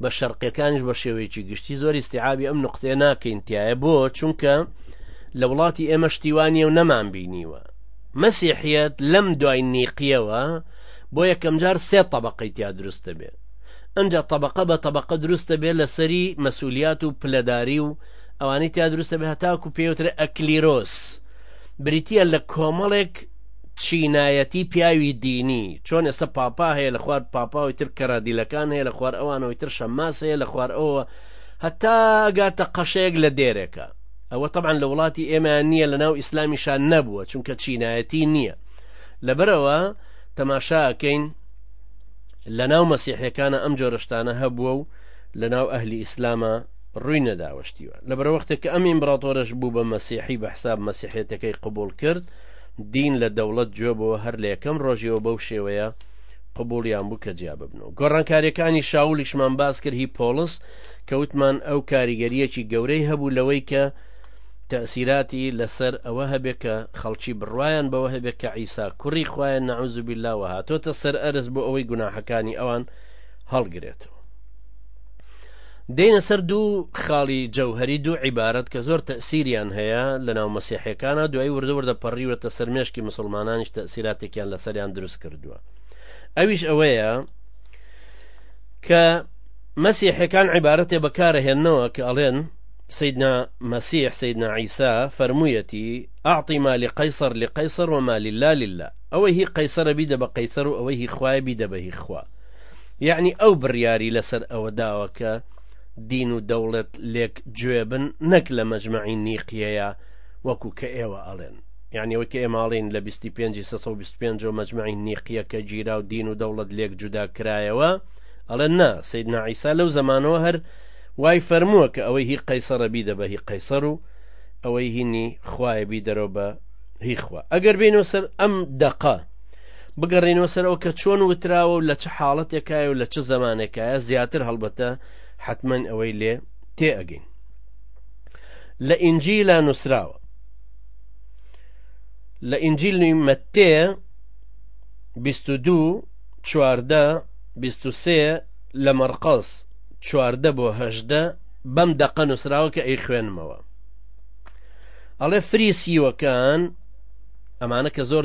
بە شەرقیەکانیش بە شێوەیەکی گشتی زۆر استیعابی ئەم نقطەیە ناکەین تایە بۆ چونکە لە وڵاتی ئێمە شتیوانیە و نەمان بینیوە مەسیحیت لەم دوای نیقیەوە بۆ یەکەمجار سێ طبقەی تیا دروست دەبێت ئەجا طبقە بە طبقە دروست دەبێت لەسەری مەسوولیات و پلەداری و ئەوانەی تیا دروست دەبێت هەتاکو پێوترە ئەکلیرۆس بریتە لە کۆمەڵێک چینایەتی پیاوی دینی چۆن ئێستا پاپا هەیە لە خوار پاپاوی تر کەرادیلەکان هەیە لە خوار ئەوانەوەی تر شەماس هەیە لە خوار ئەوە هەتا گاتە قەشەیەک لە دێرێکە ئەوە طبعا لە وڵاتی ئێمە نییە لە ناو ئیسلامیشان نەبووە چونکە چینایەتی نییە لەبەرەوە تەماشاکەین لە ناو مەسیحەکانە ئەم جۆرەشتانە هەبووە و لە ناو ئەهلی ئیسلامە ڕووی نەداوەشتیوە لە بەرەوەختێک کە ئەم ئیمبراتۆرەش بوو بە مەسیحی بە حساب مەسیحێتەکەی قوبول کرد دین لە دەوڵەت جوێ بۆوە هەر لە یەکەم ڕۆژیەوە بەو شێوەیە قبوڵیان بوو کە جیا ببن و گۆڕانکاریەکانی شاوڵیشمان باس کرد هی پۆڵس کەوتمان ئەو کاریگەریەکی گەورەی هەبوو لەوەی کە تەسیراتی لەسەر ئەوە هەبێ کە خەڵکی بڕوایان بەوە هەبێ کە عیسا کوڕی خوایە نەعوزبیلا وە هاتۆتە سەر ئەرز بۆ ئەوەی گوناحەکانی ئەوان هەڵگرێتەوە دێنە سەر دوو خاڵی جەوهری دوو عیبارەت کە زۆر تەسیریان هەیە لە ناو مەسیحەکانە دوای وردە وردە پەڕیوەتە سەر مێشکی مسلمانانیش تەسیراتێکیان لەسەریان دروست کردووە ئەویش ئەوەیە کە مەسیحەکان عیبارەتێ بەکارەهێنەوە کە ئەڵێن سیدنا مەسیح سیدنا عیسا فەرموویەتی ئاعتی مالی قەیسەر لە قەیسەر و مالی لا للا ئەوەی هی قەیسەرە بیدە بە قەیسەر و ئەوەی هی خوای بیدە بە هی خوا یەعنی ئەو بڕیاری لەسەر ئەوە داوە کە دین و دەوڵەت لێک گوێ بن نەک لە مەجمعی نیقیەیە وەکو کە ئێوە ئەڵێن یعنی ئەوەی کە ئێماڵین لە 25 1925 مەجمعی نیقیە کە گیرا و دین و دەوڵەت لێک جودا کرایەوە ئەڵێن نا سید نعیسا لەو زمانەوە هەر وای فەرمووە کە ئەوەی هی قەیسەرە بیدە بە هی قەیسەر و ئەوەی هینی خوایە بی دەرەوە بە هیخوا ئەگەر بینەوە سەر ئەم دەقە بگەڕێینەوە سەر ئەو کە چۆن وتراوە و لە چ حاڵەتێکایە و لە چ زەمانێکایە زیاتر هەڵبەتە حتمما ئەوەی لێ تێ ئەگەین لە ئینجیلا نووسراوە لە ئینجیل نوی مەتێ 22 چواردە 23 لە مەرقەس چواردە بۆ هەشدە بەم دەقە نووسراوە کە ئەی خوێنمەوە ئەڵێ فری سیوەکان ئەمانە کە زۆر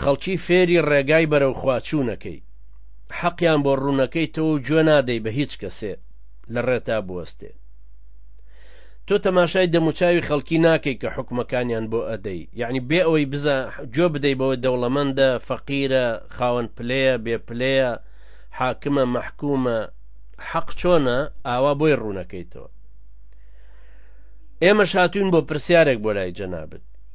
خەڵکی فێری ڕێگای بەرەو خواچوونەکەی حەقیان بۆ ڕوونەکەی تەوە و گوێ نادەی بە هیچ کەسێ لە ڕێتا بوەستێ تۆ تەماشای دەموچاوی خەڵکی ناکەی کە حکومەکانیان بۆ ئەدەی یعنی بێ ئەوەی بزە گوێ بدەی بەوە دەوڵەمەندە فەقیرە خاوەن پلەیە بێ پلەیە حاکمە مەحکومە حەق چۆنە ئاوا بۆی ڕوونەکەیتەوە ئێمە شاتوین بۆ پرسیارێک بۆ لای جەنابێت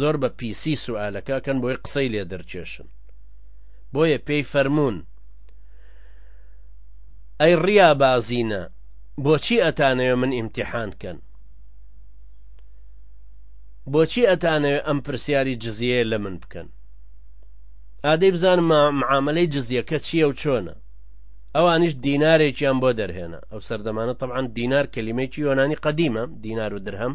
زۆر بە پیسی سوالەکە ئەکەن بۆی قسەی لێ دەرکێشن بۆیە پێی فەرمونون ئەی ڕیا بازینە بۆچی ئەتانەوێ من ئیمتحان کەن بۆچی ئەتانەوێ ئەم پرسیاری جززیە لە من بکەن ئادەی بزانم معاملەی جززیەکە چییە و چۆنە ئەوانیش دینارێکیان بۆ دەرهێنا ئەو سەردەمانە طبعاان دینار کەلیمێکی یۆنانی قدیمە دینار و درهم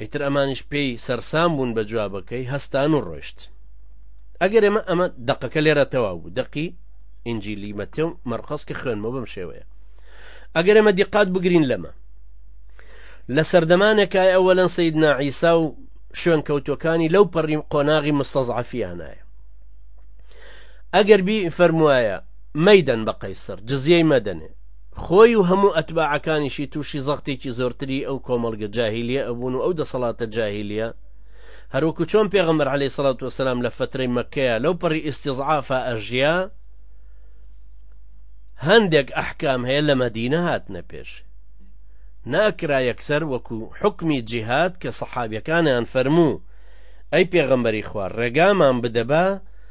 ئیتر ئەمانیش پێی سەرسام بوون بە جوابەکەی هەستان و ڕۆشت ئەگەر ئێمە ئەمە دقەکە لێرە تەواو بوو دقی ئینجیلی مەتێ و مەرقەس کە خوێنمە بەم شێوەیە ئەگەر ئێمە دیقات بگرین لەمە لە سەردەمانێکای ئەوەلەن سید ناعیسا و شوێن کەوتەکانی لەو پەڕیم قۆناغی مستەزعافیانایە ئەگەر بی فەرموایە مەدەن بە قەیسەر جززیەی مەدەنێ خۆی و هەموو ئەتباعەکانیشی تووشی زەختێکی زۆرتری ئەو کۆمەڵگە جاهیلیە ئەبوون و ئەو دەسەڵاتە جاهیلیە هەروەکو چۆن پێغەمبەر عەلەیهی سەڵات وەسەلام لە فەترەی مەککەیا لەو پەڕی ئیستیزعافا ئەژیا هەندێک ئەحکام هەیە لە مەدینە هاتنە پێش ناکرا یەکسەر وەکو حکمی جیهاد کە سەحابیەکانیان فەرموو ئەی پێغەمبەری خوار ڕێگامان بدەبا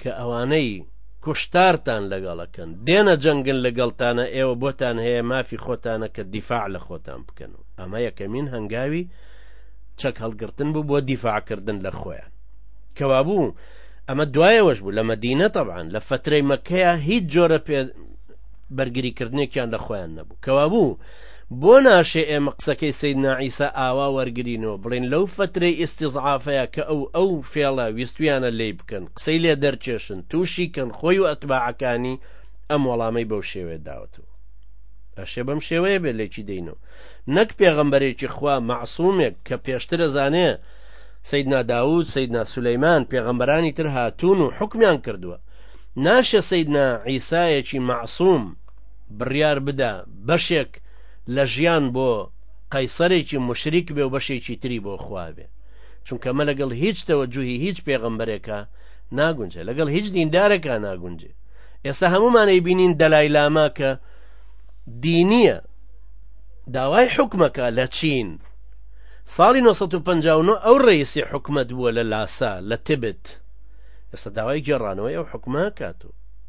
کە ئەوانەی کوشتارتان لەگەڵەکەن دێنە جەنگن لەگەڵتانە ئێوە بۆتان هەیە مافی خۆتانە کە دیفاع لە خۆتان بکەن و ئەمە یەکەمین هەنگاوی چەک هەڵگرتن بوو بۆ دیفاعکردن لە خۆیان کەوابوو ئەمە دوایەوەش بوو لە مەدینە طبعاان لە فترەی مەکەیە هیچ جۆرە پێ بەرگریکردنێکیان لە خۆیان نەبوو کەوابوو بۆ ناشێ ئێمە قسەکەی سەیدنا عیسا ئاوا وەرگرین و بڵێین لەو فەترەی ئیستیزعافەیا کە ئەو ئەو فێڵە ویستویانە لێی بکەن، قسەی لێ دەرکێشن، تووشی کەن، خۆی و ئەتباعەکانی ئەم وەڵامەی بەو شێوەیە داوەتەوە. ئەشێ بەم شێوەیە بێ لێکی دەین و نەک پێغەمبەرێکی خوا مەعسوومێک کە پێشتر ئەزانێ سیدنا داود سیدنا سولەیمان پێغەمبەرانی تر هاتوون و حکمیان کردووە ناشە سیدنا عیسایەکی مەعسووم بڕیار بدا بەشێک لە ژیان بۆ قەیسەرێکی مشریک بێ و بەشێکی تری بۆ خوا بێ چونکە مە لەگەڵ هیچ تەوەجوهی هیچ پێغەمبەرێکە ناگونجێ لەگەڵ هیچ دیندارێکە ناگونجێ ئێستا هەمومانەی بینین دەلای لاما کە دینیە داوای حکومەکە لە چین ساڵی 1950 ئەو ڕێیسی حکومت بووە لە لاسا لە تبت ئێستا داوای گێڕانەوەی ئەو حکومە کاتوو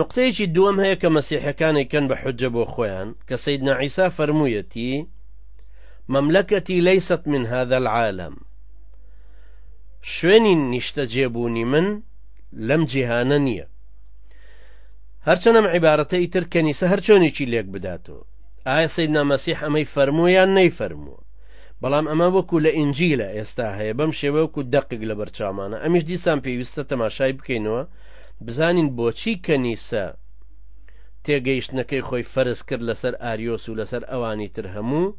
نقطەیەکی دووەم هەیە کە مەسیحەکانی کەن بە حجە بۆ خۆیان کە سید نعیسا فەرموویەتی مەملەکەتی لەیست من هذا العالم شوێنی نیشتە جێبوونی من لەم جیهانە نییە هەرچەنەم عیبارەتە ئیتر کەنیسە هەرچۆنێکی لێک بداتەوە ئایا سید نامەسیح ئەمەی فەرموویان نەی فەرمووە بەڵام ئەمە وەکو لە ئینجیلە ئێستا هەیە بەم شێوەکو دەقک لە بەرچامانە ئەمیش دیسان پێویستە تەماشای بکەینەوە بزانین بۆچی کەنیسە تێگەیشتنەکەی خۆی فەرز کرد لەسەر ئاریۆس و لەسەر ئەوانی تر هەموو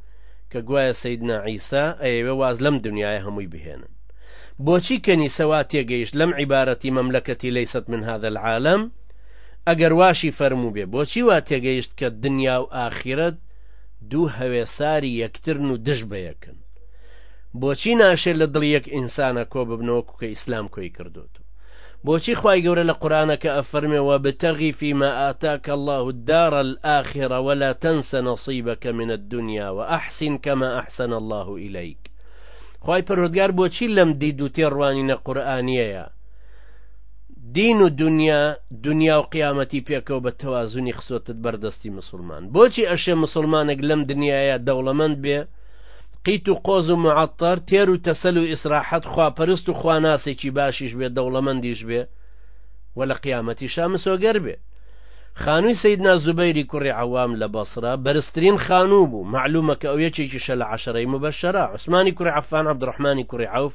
کە گوایە سەیدنا عیسا ئەیەوێ واز لەم دنیایە هەمووی بهێنن بۆچی کەنیسە وا تێگەیشت لەم عیبارەتی مەملەکەتی لەیست من هذا العالم ئەگەر واشی فەرموو بێ بۆچی وا تێگەیشت کە دنیا و ئاخیرەت دوو هەوێساری یەکترن و دژ بە یەکن بۆچی ناشێت لە دڵی یەک ئینسانە کۆ ببنەوە کوکە ئیسلام کۆی کردوتو بۆچی خوای گەورە لە قورئانەکە ئەفەرمێ وابتغی فیما ئاتاک اللە الدار الآخرە ولا تنس نصیبک من الدنیا وأحسن کما أحسن اللە الیک خوای پەروەردگار بۆچی لەم دید و تێڕوانینە قورئانیەیە دین و دنیا دنیا و قیامەتی پێکەوە بە تەوازنی خسۆتت بەردەستی مسلمان بۆچی ئەشێ مسلمانێک لەم دنیاە دەوڵەمەند بێ قیت و قۆز و معەتەر تێر و تەسەل و ئیسراحەت خواپەرست و خواناسێکی باشیش بێ دەوڵەمەندیش بێ و لە قیامەتی شامسۆگەر بێ خانووی سیدنا زوبەیری کوڕی عوام لە بەسرە بەرزترین خانوو بوو معلومە کە ئەو یەکێکی شە لە عشرەی مبەشەرە عوسمانی کوڕی عفان عبدڕحمانی کوڕی عوف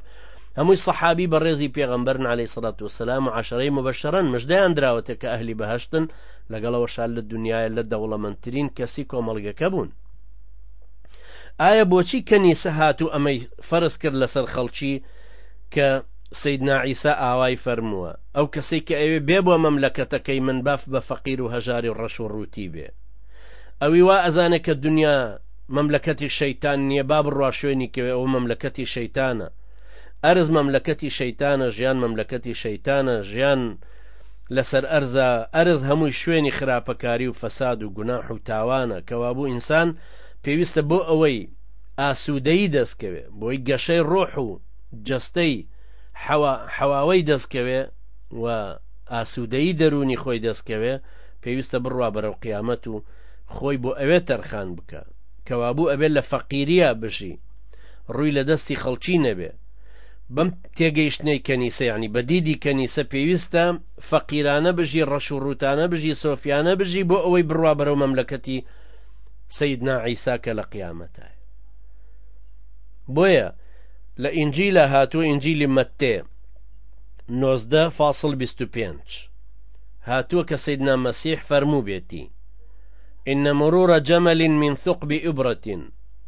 هەمووی سەحابی بە ڕێزی پێغەمبەرن عليهەی سەڵات و سلام و عشرەی مبەشەرن مژدەیان دراوەتە کە ئەهلی بەهشتن لەگەڵەوە شار لە دنیاە لە دەوڵەمەندترین کەسی کۆمەڵگەکە بوون ئایا بۆچی کەنیسە هات و ئەمەی فەرز کرد لەسەر خەڵکی کە سیدنا عیسا ئاوای فەرمووە ئەو کەسەی کە ئەوێ بێ بۆ مەملەکەتەکەی من باف بە فەقیر و هەژاری و ڕەش و ڕووتی بێ ئەوی وا ئەزانێ کە دنیا مەملەکەتی شەیتان نییە با بڕوا شوێنی کەوێ ئەوە مەملەکەتی شەیتانە ئەرز مەملەکەتی شەیتانە ژیان مەملەکەتی شەیتانە ژیان لەسەر ئەرزە، ئەرز هەمووی شوێنی خراپەکاری و فەساد و گوناح و تاوانە، کەوابوو ئینسان پێویستە بۆ ئەوەی ئاسوودەیی دەستکەوێ، بۆی گەشەی ڕۆح و جەستەی حەوا حەواوەی دەستکەوێ و ئاسوودەیی دەروونی خۆی دەستکەوێ، پێویستە بڕوا بەرەو قیامەت و خۆی بۆ ئەوێ تەرخان بکا، کەوابوو ئەبێ لە فەقیریا بژی، ڕووی لە دەستی خەڵکی نەبێ. بەم تێگەیشتنەی کەنیسە یعنی بە دیدی کەنیسە پێویستە فەقیرانە بژی ڕەش و ڕوتانە بژی سۆفیانە بژی بۆ ئەوەی بڕوا بەرەو مەملەکەتی سید ناعیسا کە لە قیامەتە بۆیە لە ئینجی لە هاتوو ئینجیلی مەتێ 19 فاصل 25 هاتووە کە سید نامەسیح فەرموو بێتی إن مرور جمل من ثقب إبرة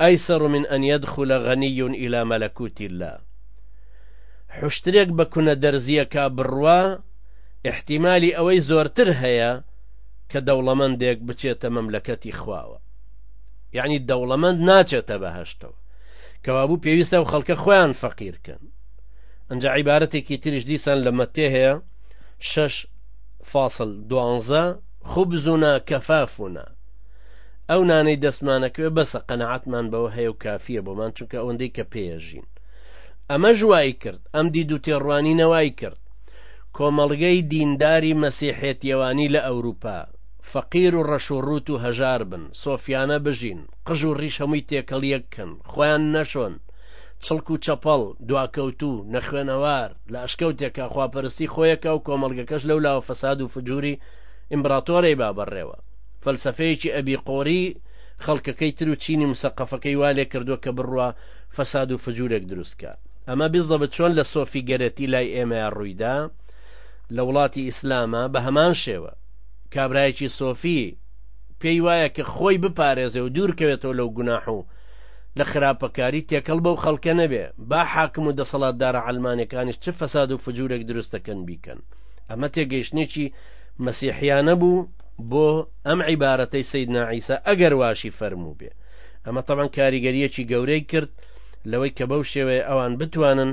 ایسر من ان یدخل غنی الی ملکوت اللە حوشترێک بە کونە دەرزییەکا بڕوا ئیحتیمالی ئەوەی زۆرتر هەیە کە دەوڵەمەندێک بچێتە مەملەکەتی خواوە یعنی دەوڵەمەند ناچێتە بەهشتەوە کەوابوو پێویستە و خەڵکە خۆیان فەقیرکەن ئەجا عیبارەتێکی تریش دیسان لە مەتێ هەیە شش فاصل دوانزە خبزنا کەفافنا ئەو نانەی دەستمانەکەوێ بەسە قەنەعاتمان بەوە هەیە و کافیە بۆمان چونکە ئەوەندەی کە پێژین ئەمە ژوایی کرد ئەم دید و تێڕوانی نەوای کرد کۆمەڵگەی دینداری مەسیحێتیەوانی لە ئەوروپا فەقیر و ڕەش و ڕوت و هەژار بن سۆفیانە بژین قژ و ڕیش هەمووی تێکەڵ یەک کەن خۆیان نەشۆن چڵک و چەپەڵ دواکەوتو نەخوێنەوار لە ئەشکەوتێکە خواپەرستی خۆیەکە و کۆمەلگەکەش لەو لاوە فەساد و فجووری ئیمبراتۆرەی بابەڕێوە فەلسەفەیەکی ئەبیقۆری خەڵکەکەی تر و چینی مسەقەفەکەی وا لێ کردووە کە بڕوا فەساد و فجوورێک دروست بکا. ئەمە بزەبت چۆن لە سۆفیگەرێتی لای ئێمەیا ڕووی دا، لە وڵاتی ئیسلاما بە هەمان شێوە. کابرایەکی سۆفی پێی وایە کە خۆی بپارێزێ و دوور کەوێتەوە لەو گوناح و لە خراپەکاری تێکەڵ بەو خەڵکە نەبێ، با حاکم و دەسەڵاتدارە عەلمانیەکانیش چ فەساد و فجوورێک دروست دەکەن بیکەن. ئەمە تێگەیشتنێکی مەسیحیانە بوو، بۆ ئەم عیبارەتەی سیدنا عیسا ئەگەر واشی فەرموو بێ ئەمە تەمان کاریگەریەکی گەورەی کرد لەوەی کە بەو شێوەیە ئەوان بتوانن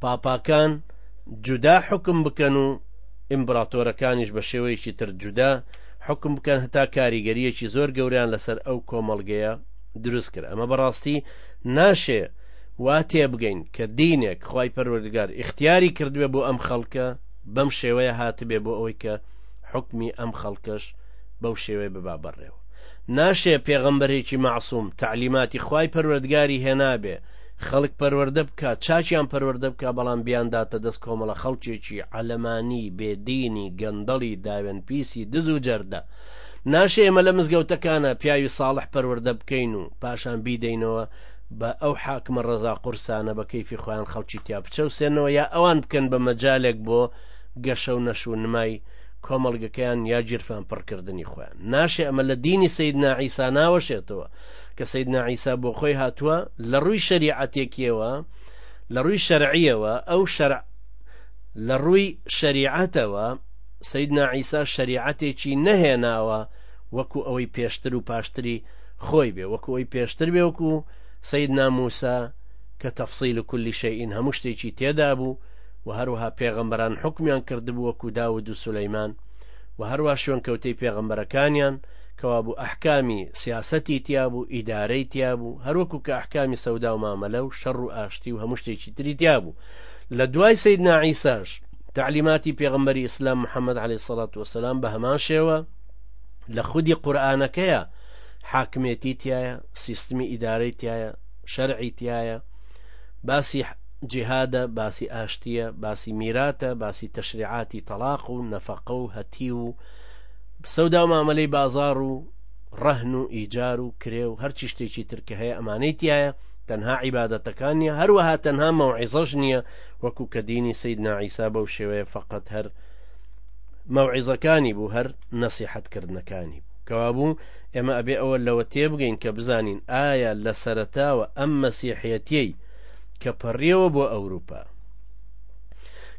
پاپاکان جودا حکم بکەن و ئیمبراتۆرەکانیش بە شێوەیەکی تر جودا حکم بکەن هەتا کاریگەریەکی زۆر گەوریان لەسەر ئەو کۆمەڵگەیە دروست کرد ئەمە بەڕاستی ناشێ وا تێبگەین کە دینێک خی پەروەردگار اختیاری کردوێ بۆ ئەم خەڵکە بەم شێوەیە هاتبێ بۆ ئەوەی کە حوکمی ئەم خەڵکەش بەو شێوەیە ببا بەڕێوە ناشێ پێغەمبەرێکی مەعسوم تەعلیماتی خوای پەروەردگاری هێنابێ خەڵک پەروەردە بکا چاچیان پەروەردە بکا بەڵام بیانداتە دەست کۆمەڵە خەڵکێکی عەلەمانی بێدینی گەندەڵی داوێن پیسی دز و جەردە ناشێ ئێمە لە مزگەوتەکانە پیاوی ساڵح پەروەردە بکەین و پاشان بیدەینەوە با ئەو حاکمە ڕەزا قورسانە بە کەیفی خۆیان خەڵکی تیا بچەوسێنەوە یا ئەوان بکەن بە مەجالێک بۆ گەشە و نەش و نمای کۆمەڵگەکەیان یا گیرفان پڕکردنی خۆیان ناشێ ئەمە لە دینی سیدنا عیسا ناوەشێتەوە کە سیدنا عیسا بۆ خۆی هاتووە لە ڕووی شەریعەتێکیەوە لە ڕووی شەرعیەوە ئەو شەرع لە ڕووی شەریعەتەوە سیدنا عیسا شەریعەتێکی نەهێناوە وەکو ئەوەی پێشتر و پاشتری خۆی بێ وەکو ئەوی پێشتر بێ وەکو سەیدنا موسا کە تەفسیل و کولی شەئین هەموو شتێکی تێدا بوو و هەروەها پێغەمبەران حکمیان کردبوو وەکو داود و سولەیمان و هەروە شوێنکەوتەی پێغەمبەرەکانیان کەوابوو ئەحکامی سیاسەتی تیابوو ئیدارەی تیابوو هەروەکو کە ئەحکامی سەودا و مامەلە و شەڕ و ئاشتی و هەموو شتێکی تری تیابوو لە دوای سید ناعیساش تعلیماتی پێغمبەری ئیسلام محەممەد عليه سڵات وسلام بە هەمان شێوە لە خودی قورآانەکەیە حاکمێتی تایە سیستمی ئیدارەی تایە شەرعی تایە باسی جیهادە باسی ئاشتیە باسی میراتە باسی تەشریعاتی تەلاق و نەفەقە و هەتی و سەودا و مامەلەی بازار و ڕەهن و ئیجار و کرێ و هەرچی شتێکی ترکە هەیە ئەمانەی تایە تەنها عیباەتەکان نیە هەروەها تەنها مەوعیزەش نییە وەکو کە دینی سید ناعیسا بەو شێوەیە فقط هەر مەوعیزەکانی بوو هەر نەسیحەت کردنەکانی بوو کەوابوو ئێمە ئەبێ ئەوە لەوە تێبگەین کە بزانین ئایا لە سەرەتاوە ئەم مەسیحەتیەی کە پەڕیەوە بۆ ئەوروپا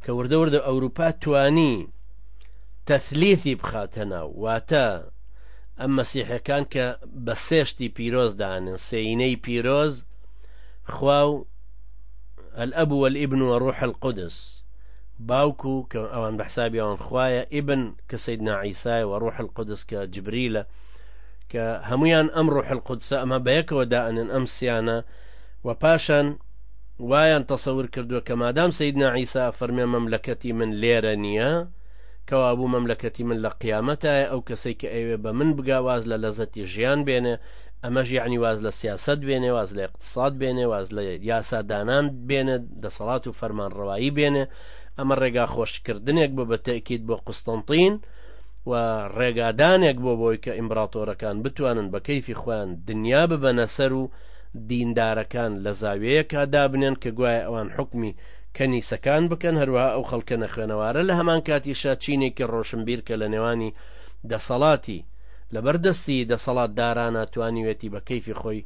کە وردە وردە ئەوروپا توانی تەثلیثی بخاتە ناو واتە ئەم مەسیحەکان کە بە سێشتی پیرۆز دانن سینەی پیرۆز خوا و الأب والابن وروح القدس باوکو کە ئەوان بە حسابی ئەوان خوایە ئیبن کە سیدنا عیسای و ڕوح القدس کە جبریلە کە هەمویان ئەم ڕوح القدسە ئەمە بەیەکەوە دائنن ئەم سیانە و پاشان وایان تەسەور کردووە کە مادام سیدنا عیسا فەرمێ مەملەکەتی من لێرە نییە کەوابوو مەملەکەتی من لە قیامەتایە ئەو کەسێک کە ئەوێ بە من بگاواز لە لەزەتی ژیان بێنێ ئەمەش یعنی واز لە سیاست بێنێ واز لە اقتصاد بێنێ واز لە یاسادانان بێنێ دەسەڵات و فەرمانڕەوایی بێنێ ئەمە ڕێگا خۆشکردنێک بۆ بە تەکیت بۆ قوستنتین و ڕێگادانێک بۆ بۆی کە ئیمبراتۆرەکان بتوانن بە کەیفی خۆیان دنیا ببەنە سەر و دیندارەکان لە زاویەیەکا دابنێن کە گوایە ئەوان حکمی کەنیسەکان بکەن هەروەها ئەو خەڵکە نەخوێنەوارە لە هەمان کاتیشە چینێکی ڕۆشنبیر کە لە نێوانی دەسەڵاتی لەبەردەستی دەسەڵات دارانە توانیوێتی بە کەیفی خۆی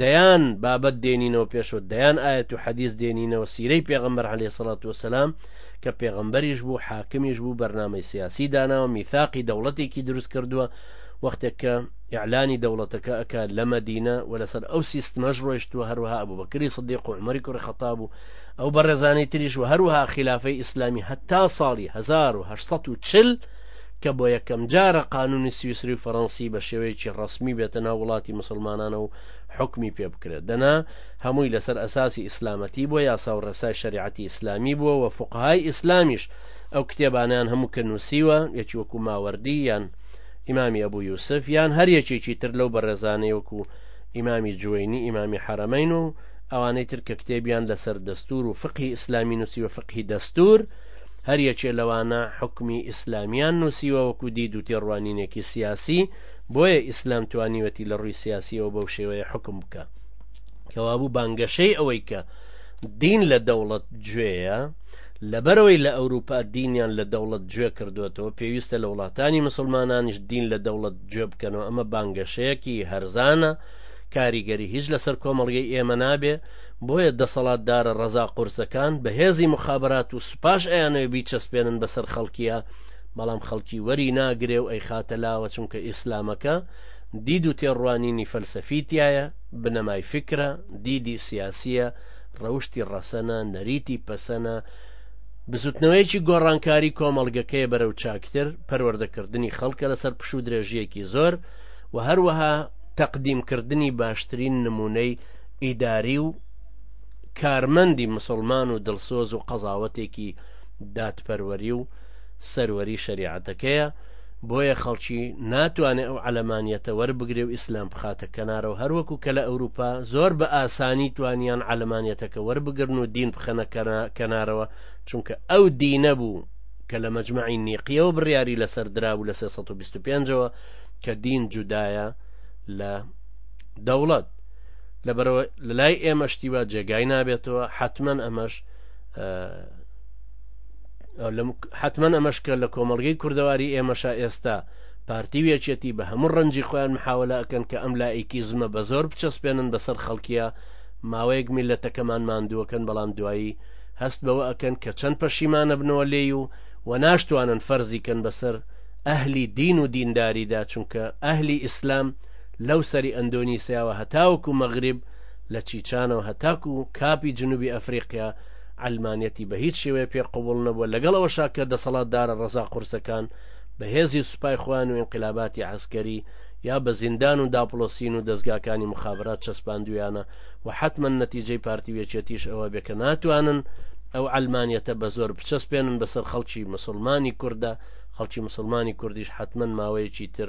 دەیان بابەت دێنینەوە پێشەوە دەیان ئاەت و حەدیث دێنینەوە سیرەی پێغمبەر عليه سڵات وسلام کە پێغمبەریش بوو حاکمیش بوو بەرنمەی سیاسی داناوە میثاقی دەوڵەتێکی دروست کردووە وەختێک کە ئیعلانی دەوڵەتەکە ئەک لە مەدینە و لەسەر ئەو سیستمەش ڕۆیشتووە هەروها بوو بەکری سدی قومەری کوڕی خەتا بوو ئەو بەڕێزانەی تریش و هەروها خلافەی ئیسلامی هەتا ساڵی 1940 کە بۆ یەکەم جارە قانونی سویسری و فەرەنسی بە شێوەیەکی ڕەسمی بێتە ناو وڵاتی مسلمانانە و حکمی پێ بکرێت دەنا هەمووی لەسەر ئەساسی ئیسلامەتی بۆ یاسا و ڕێسای شریعەتی ئیسلامی بووە و فقهای ئیسلامیش ئەو کتێبانیان هەموو کە نووسیوە یەکی وەکو ماوەردی یان ئیمامی ئەبوو یوسف یان هەر یەکێکی تر لەو بەڕێزانەی وەکو ئیمامی جوێنی ئیمامی حرەمەین و ئەوانەی تر کە کتێبیان لەسەر دەستور و فقهی ئیسلامی نووسی و فقهی دەستور هەر یەکێ لەوانە حوکمی ئیسلامیان نووسیوە وەکو دید و تێڕوانینێکی سیاسی، بۆیە ئیسلام توانیوەتی لە ڕووی سیاسیەوە بەو شێوەیە حوکم بکا. کەوابوو بانگەشەی ئەوەی کە دین لە دەوڵەت جوێیە، لەبەرەوەی لە ئەوروپا دینیان لە دەوڵەت جوێ کردوەتەوە، پێویستە لە وڵاتانی مسوڵمانانیش دین لە دەوڵەت جوێ بکەنەوە، ئەمە بانگەشەیەکی هەرزانە، کاریگەری هیچ لەسەر کۆمەڵگەی ئێمە نابێ، بۆیە دەسەڵاتدارە ڕەزا قورسەکان بە هێزی مخابرات و سوپاش ئەیانەوێ بیچەسپێنن بەسەر خەڵکیا بەڵام خەڵکی وەری ناگرێ و ئەیخاتە لاوە چونکە ئیسلامەکە دید و تێڕوانینی فەلسەفی تایە بنەمای فکرە دیدی سیاسیە ڕەوشتی ڕەسەنە نەریتی پەسەنە بزوتنەوەیەکی گۆڕانکاری کۆمەڵگەکەی بەرەو چاکتر پەروەردەکردنی خەڵکە لەسەر پشو درێژیەکی زۆر و هەروەها تەقدیمکردنی باشترین نمونەی ئیداری و کارمەندی مسوڵمان و دڵسۆز و قەزاوەتێکی دادپەروەری و سەروەری شەریعەتەکەیە بۆیە خەڵکی ناتوانێ ئەو عەلەمانیەتە وەربگرێ و ئیسلام بخاتە کەنارەوە هەروەکو کە لە ئەوروپا زۆر بە ئاسانی توانیان عەلەمانیەتەکە وەربگرن و دین بخەنە کەنارەوە چونکە ئەو دینە بوو کە لە مەجمعی نیقیەوە بڕیاری لەسەر درابوو لە 325ەوە کە دین جودایە لە دەوڵەت لەبەرەوە لەلای ئێمە شتی وا جێگای نابێتەوە حتمما ئەمەش حتمما ئەمەش کە لە کۆمەلگەی کوردەواری ئێمەشا ئێستا پارتی و یەکێتی بە هەموو ڕەنجی خۆیان محاولە ئەکەن کە ئەم لایەکی زمە بە زۆر بچەسپێنن بەسەر خەڵکیە ماوەیەک میلەتەکەمان ماندووەکەن بەڵام دوایی هەست بەوە ئەکەن کە چەند پەشیمانە بنەوە لێی و و ناشتوانن فەرزیکەن بەسەر ئەهلی دین و دینداریدا چونکە ئەهلی ئیسلام لەو سەری ئەندۆنیسیاوە هەتاوەکو مەغریب، لە چیچانەوە هەتاکو کاپی جنوبی ئەفریقیا، عەلمانیەتی بە هیچ شێوەیە پێ قبوڵ نەبووە، لەگەڵ ئەوەشا کە دەسەڵاتدارە ڕەزا قورسەکان بە هێزی سوپای خۆیان و ئینقلاباتی عەسکەری یا بە زیندان و داپڵۆسین و دەزگاکانی موخابرات چەسپاندویانە و حەتمەن نەتیجەی پارتی و یەکێتیش ئەوە بێ کە ناتوانن ئەو عەلمانیەتە بە زۆر بچەسپێنن بەسەر خەڵکی مسوڵمانی کورددا، خەڵکی مسوڵمانی کوردیش حەتمەن ماوەیەکی تر